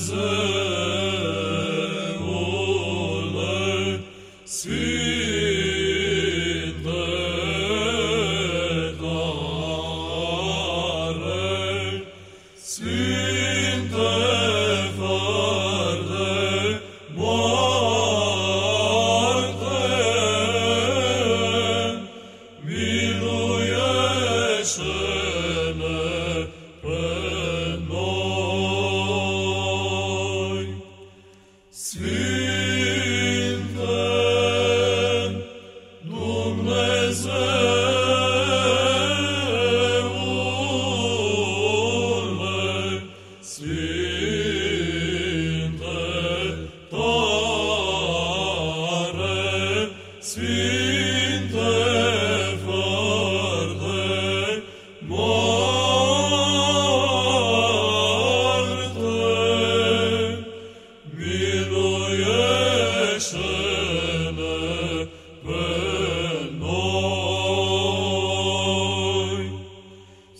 Jesus.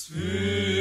Sphere.